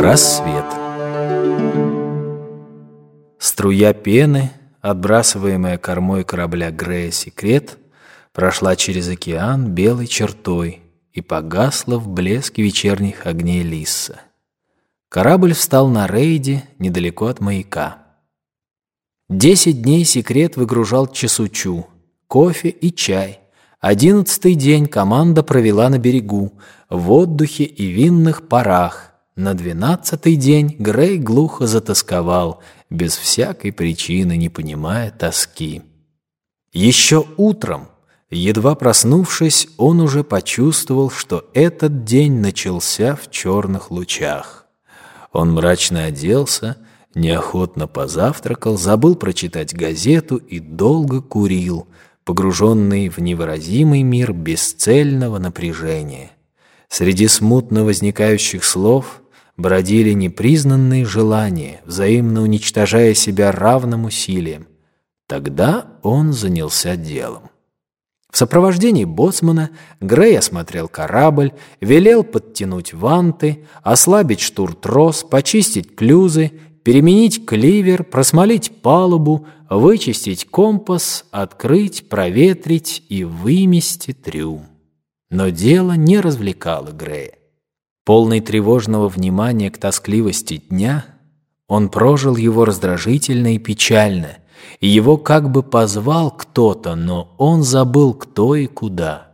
Рассвет Струя пены, отбрасываемая кормой корабля Грея «Секрет», прошла через океан белой чертой и погасла в блеске вечерних огней Лисса. Корабль встал на рейде недалеко от маяка. Десять дней секрет выгружал чесучу, кофе и чай. Одиннадцатый день команда провела на берегу, в отдыхе и винных парах. На двенадцатый день Грей глухо затасковал, без всякой причины, не понимая тоски. Еще утром, едва проснувшись, он уже почувствовал, что этот день начался в черных лучах. Он мрачно оделся, неохотно позавтракал, забыл прочитать газету и долго курил, погруженный в невыразимый мир бесцельного напряжения. Среди смутно возникающих слов бродили непризнанные желания, взаимно уничтожая себя равным усилием. Тогда он занялся делом. В сопровождении боцмана Грей осмотрел корабль, велел подтянуть ванты, ослабить штуртрос, почистить клюзы, переменить кливер, просмолить палубу, вычистить компас, открыть, проветрить и вымести трюм. Но дело не развлекало Грея. Полный тревожного внимания к тоскливости дня, он прожил его раздражительно и печально – и его как бы позвал кто-то, но он забыл, кто и куда.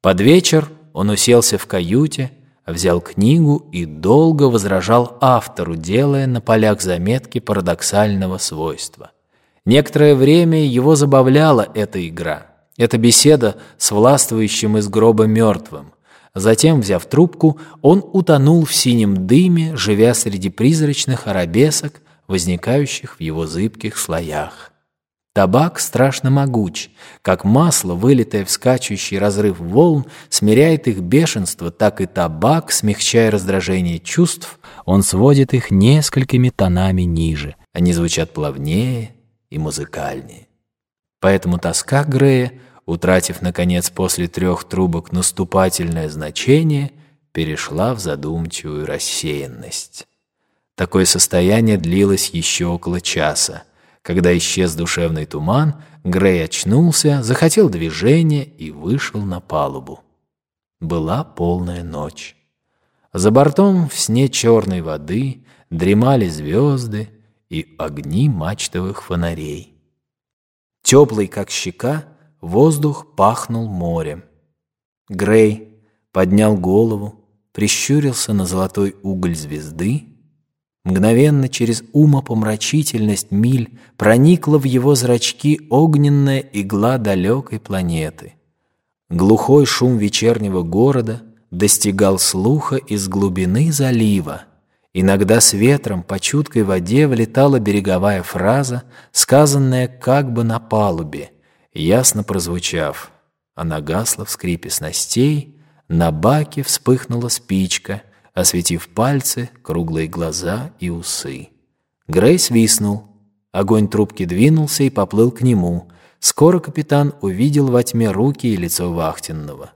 Под вечер он уселся в каюте, взял книгу и долго возражал автору, делая на полях заметки парадоксального свойства. Некоторое время его забавляла эта игра, эта беседа с властвующим из гроба мертвым. Затем, взяв трубку, он утонул в синем дыме, живя среди призрачных арабесок, возникающих в его зыбких слоях. Табак страшно могуч, как масло, вылитое в скачущий разрыв волн, смиряет их бешенство, так и табак, смягчая раздражение чувств, он сводит их несколькими тонами ниже. Они звучат плавнее и музыкальнее. Поэтому тоска Грея, утратив, наконец, после трех трубок наступательное значение, перешла в задумчивую рассеянность. Такое состояние длилось еще около часа. Когда исчез душевный туман, Грей очнулся, захотел движения и вышел на палубу. Была полная ночь. За бортом в сне черной воды дремали звезды и огни мачтовых фонарей. Теплый, как щека, воздух пахнул морем. Грей поднял голову, прищурился на золотой уголь звезды Мгновенно через умопомрачительность миль проникла в его зрачки огненная игла далекой планеты. Глухой шум вечернего города достигал слуха из глубины залива. Иногда с ветром по чуткой воде влетала береговая фраза, сказанная как бы на палубе, ясно прозвучав. Она гасла в скрипе снастей, на баке вспыхнула спичка — осветив пальцы, круглые глаза и усы. Грей свистнул. Огонь трубки двинулся и поплыл к нему. Скоро капитан увидел во тьме руки и лицо вахтенного.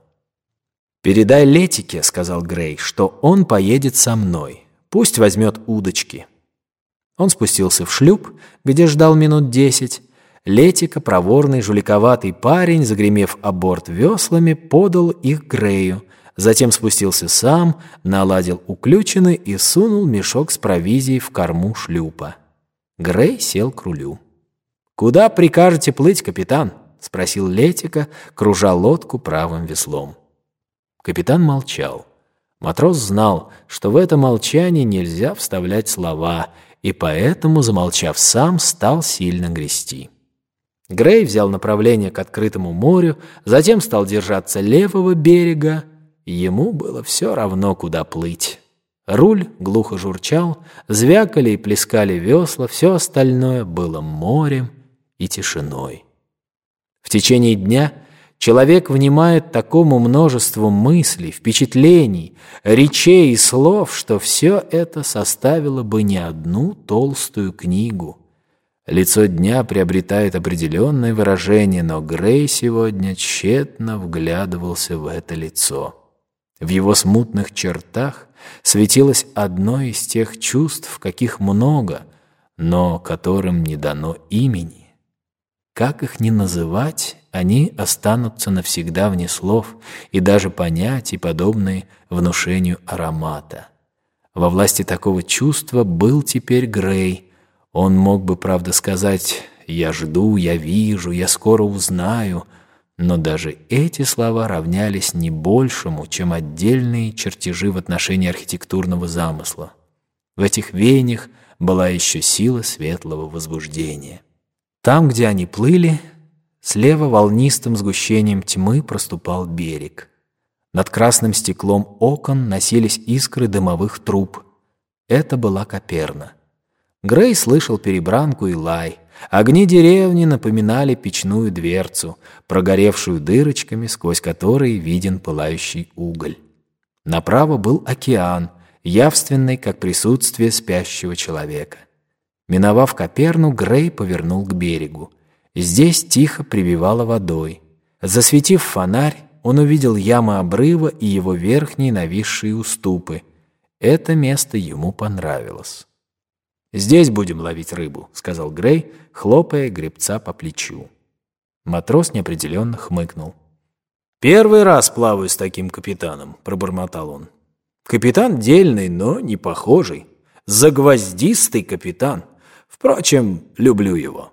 «Передай Летике», — сказал Грей, — «что он поедет со мной. Пусть возьмет удочки». Он спустился в шлюп, где ждал минут десять. Летика, проворный, жуликоватый парень, загремев о веслами, подал их Грею — затем спустился сам, наладил уключины и сунул мешок с провизией в корму шлюпа. Грей сел к рулю. «Куда прикажете плыть, капитан?» — спросил Летика, кружа лодку правым веслом. Капитан молчал. Матрос знал, что в это молчание нельзя вставлять слова, и поэтому, замолчав сам, стал сильно грести. Грей взял направление к открытому морю, затем стал держаться левого берега, Ему было все равно, куда плыть. Руль глухо журчал, звякали и плескали весла, все остальное было морем и тишиной. В течение дня человек внимает такому множеству мыслей, впечатлений, речей и слов, что все это составило бы не одну толстую книгу. Лицо дня приобретает определенное выражение, но Грей сегодня тщетно вглядывался в это лицо. В его смутных чертах светилось одно из тех чувств, каких много, но которым не дано имени. Как их ни называть, они останутся навсегда вне слов и даже понятий, подобные внушению аромата. Во власти такого чувства был теперь Грей. Он мог бы, правда, сказать «я жду, я вижу, я скоро узнаю», но даже эти слова равнялись не большему, чем отдельные чертежи в отношении архитектурного замысла. В этих веяниях была еще сила светлого возбуждения. Там, где они плыли, слева волнистым сгущением тьмы проступал берег. Над красным стеклом окон носились искры дымовых труб. Это была Коперна. Грей слышал перебранку и лай. Огни деревни напоминали печную дверцу, прогоревшую дырочками, сквозь которые виден пылающий уголь. Направо был океан, явственный, как присутствие спящего человека. Миновав Коперну, Грей повернул к берегу. Здесь тихо прибивало водой. Засветив фонарь, он увидел ямы обрыва и его верхние нависшие уступы. Это место ему понравилось. «Здесь будем ловить рыбу», — сказал Грей, хлопая гребца по плечу. Матрос неопределенно хмыкнул. «Первый раз плаваю с таким капитаном», — пробормотал он. «Капитан дельный, но не похожий. Загвоздистый капитан. Впрочем, люблю его».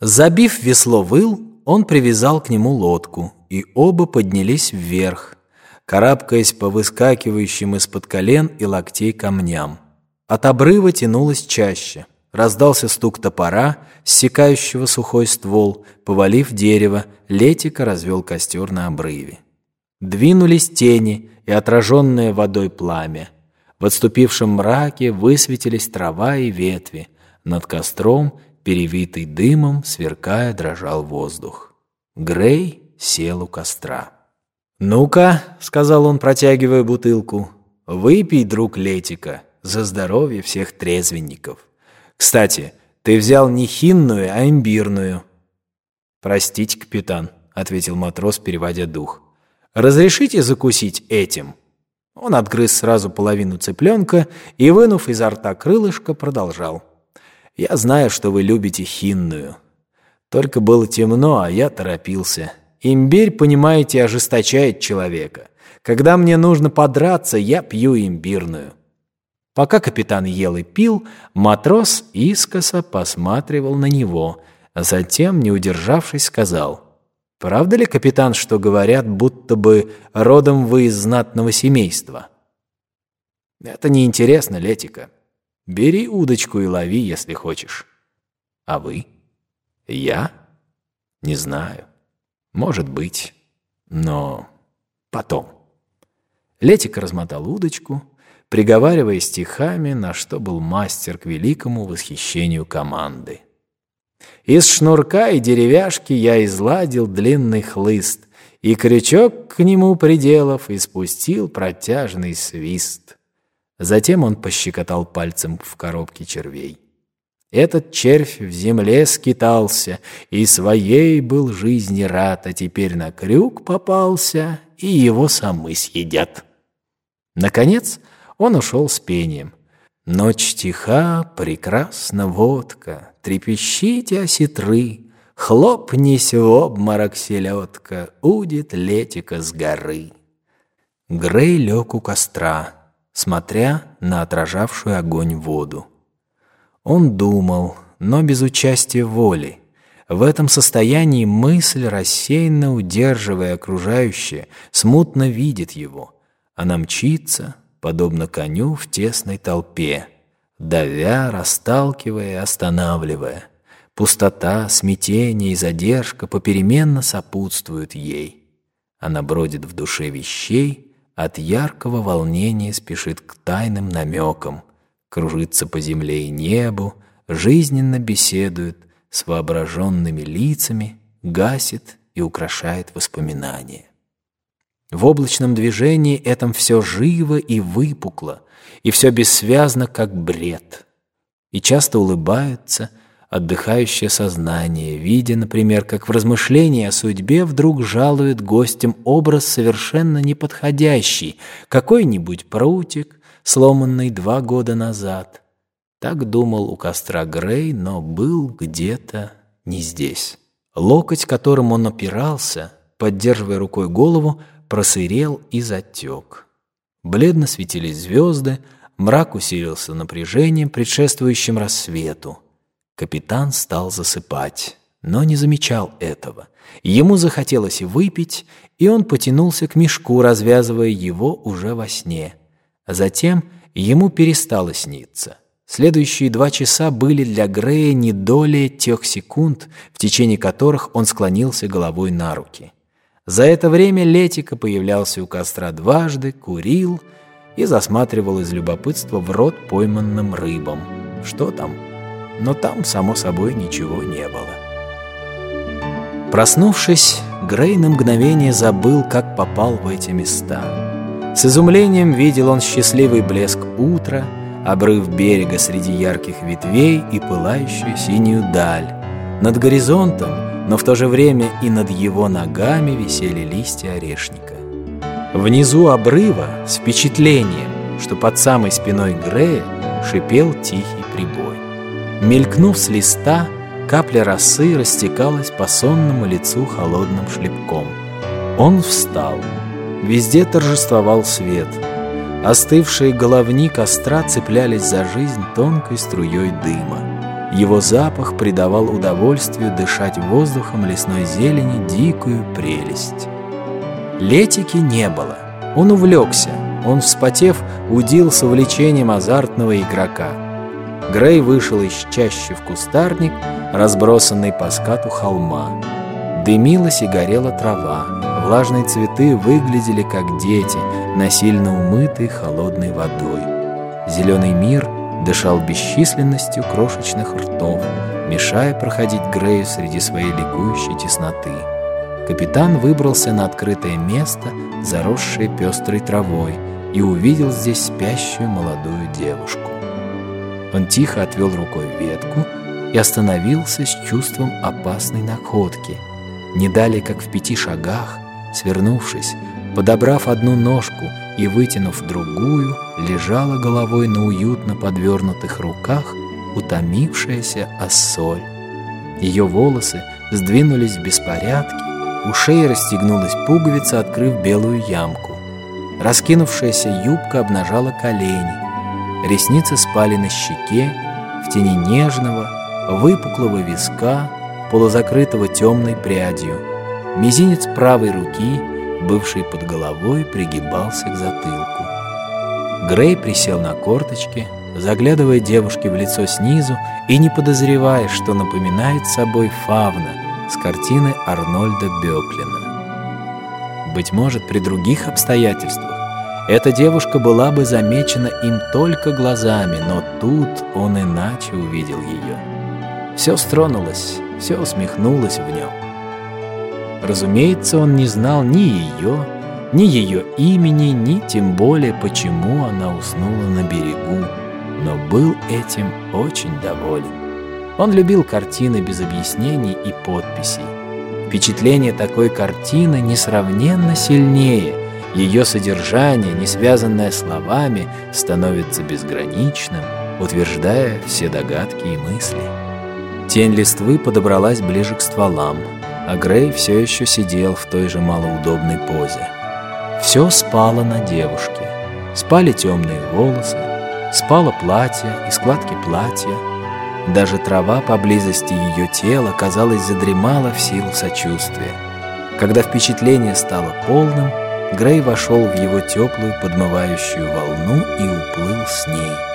Забив весло выл, он привязал к нему лодку, и оба поднялись вверх, карабкаясь по выскакивающим из-под колен и локтей камням. От обрыва тянулось чаще. Раздался стук топора, ссекающего сухой ствол. Повалив дерево, Летика развел костер на обрыве. Двинулись тени и отраженное водой пламя. В отступившем мраке высветились трава и ветви. Над костром, перевитый дымом, сверкая, дрожал воздух. Грей сел у костра. «Ну-ка», — сказал он, протягивая бутылку, — «выпей, друг Летика» за здоровье всех трезвенников. Кстати, ты взял не хинную, а имбирную». «Простите, капитан», — ответил матрос, переводя дух. «Разрешите закусить этим?» Он отгрыз сразу половину цыпленка и, вынув изо рта крылышко, продолжал. «Я знаю, что вы любите хинную. Только было темно, а я торопился. Имбирь, понимаете, ожесточает человека. Когда мне нужно подраться, я пью имбирную». Пока капитан ел и пил, матрос искоса посматривал на него, а затем, не удержавшись, сказал, «Правда ли, капитан, что говорят, будто бы родом вы из знатного семейства?» «Это неинтересно, Летика. Бери удочку и лови, если хочешь». «А вы?» «Я? Не знаю. Может быть. Но потом». Летик размотал удочку, приговаривая стихами, на что был мастер к великому восхищению команды. Из шнурка и деревяшки я изладил длинный хлыст, и крючок к нему приделав, и спустил протяжный свист. Затем он пощекотал пальцем в коробке червей. Этот червь в земле скитался, и своей был жизни рад, а теперь на крюк попался, и его самы съедят. Наконец, он ушел с пением. Ночь тиха, прекрасна водка, Трепещите осетры, Хлопнись в обморок селедка, Удит летика с горы. Грей лег у костра, смотря на отражавшую огонь воду. Он думал, но без участия воли. В этом состоянии мысль, рассеянно удерживая окружающее, смутно видит его. Она мчится, подобно коню в тесной толпе, давя, расталкивая, останавливая. Пустота, смятение и задержка попеременно сопутствуют ей. Она бродит в душе вещей, от яркого волнения спешит к тайным намекам, кружится по земле и небу, жизненно беседует с воображенными лицами, гасит и украшает воспоминания. В облачном движении этом все живо и выпукло, и все бессвязно, как бред. И часто улыбаются, отдыхающее сознание, видя, например, как в размышлении о судьбе вдруг жалует гостям образ совершенно неподходящий, какой-нибудь прутик, сломанный два года назад. Так думал у костра Грей, но был где-то не здесь. Локоть, которым он опирался, поддерживая рукой голову, просырел и затек. Бледно светились звезды, мрак усилился напряжением, предшествующим рассвету. Капитан стал засыпать, но не замечал этого. Ему захотелось выпить, и он потянулся к мешку, развязывая его уже во сне. Затем ему перестало сниться. Следующие два часа были для Грея не долей тех секунд, в течение которых он склонился головой на руки. За это время Летика появлялся у костра дважды, курил и засматривал из любопытства в рот пойманным рыбам. Что там? Но там, само собой, ничего не было. Проснувшись, Грей на мгновение забыл, как попал в эти места. С изумлением видел он счастливый блеск утра — обрыв берега среди ярких ветвей и пылающую синюю даль. Над горизонтом, но в то же время и над его ногами висели листья орешника. Внизу обрыва с впечатлением, что под самой спиной Грея шипел тихий прибой. Мелькнув с листа, капля росы растекалась по сонному лицу холодным шлепком. Он встал. Везде торжествовал свет — Остывшие головни костра цеплялись за жизнь тонкой струей дыма. Его запах придавал удовольствию дышать воздухом лесной зелени дикую прелесть. Летики не было. Он увлекся. Он, вспотев, удил с увлечением азартного игрока. Грей вышел из чащи в кустарник, разбросанный по скату холма. Дымилась и горела трава. Влажные цветы выглядели как дети, насильно умытые холодной водой. Зеленый мир дышал бесчисленностью крошечных ртов, мешая проходить Грею среди своей ликующей тесноты. Капитан выбрался на открытое место, заросшее пестрой травой, и увидел здесь спящую молодую девушку. Он тихо отвел рукой ветку и остановился с чувством опасной находки — не далее, как в пяти шагах, свернувшись, подобрав одну ножку и вытянув другую, лежала головой на уютно подвернутых руках утомившаяся оссоль. Ее волосы сдвинулись в беспорядке, у шеи расстегнулась пуговица, открыв белую ямку. Раскинувшаяся юбка обнажала колени. Ресницы спали на щеке, в тени нежного, выпуклого виска, полузакрытого темной прядью. Мизинец правой руки, бывший под головой, пригибался к затылку. Грей присел на корточки, заглядывая девушке в лицо снизу и не подозревая, что напоминает собой фавна с картины Арнольда Бёклина. Быть может, при других обстоятельствах эта девушка была бы замечена им только глазами, но тут он иначе увидел ее. Все стронулось, все усмехнулось в нем. Разумеется, он не знал ни ее, ни ее имени, ни тем более, почему она уснула на берегу, но был этим очень доволен. Он любил картины без объяснений и подписей. Впечатление такой картины несравненно сильнее. Ее содержание, не связанное словами, становится безграничным, утверждая все догадки и мысли. Тень листвы подобралась ближе к стволам, а Грей все еще сидел в той же малоудобной позе. Все спало на девушке. Спали темные волосы, спало платье и складки платья. Даже трава поблизости ее тела, казалось, задремала в силу сочувствия. Когда впечатление стало полным, Грей вошел в его теплую подмывающую волну и уплыл с ней.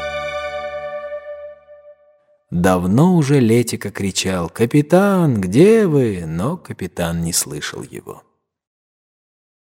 Давно уже Летика кричал «Капитан, где вы?» но капитан не слышал его.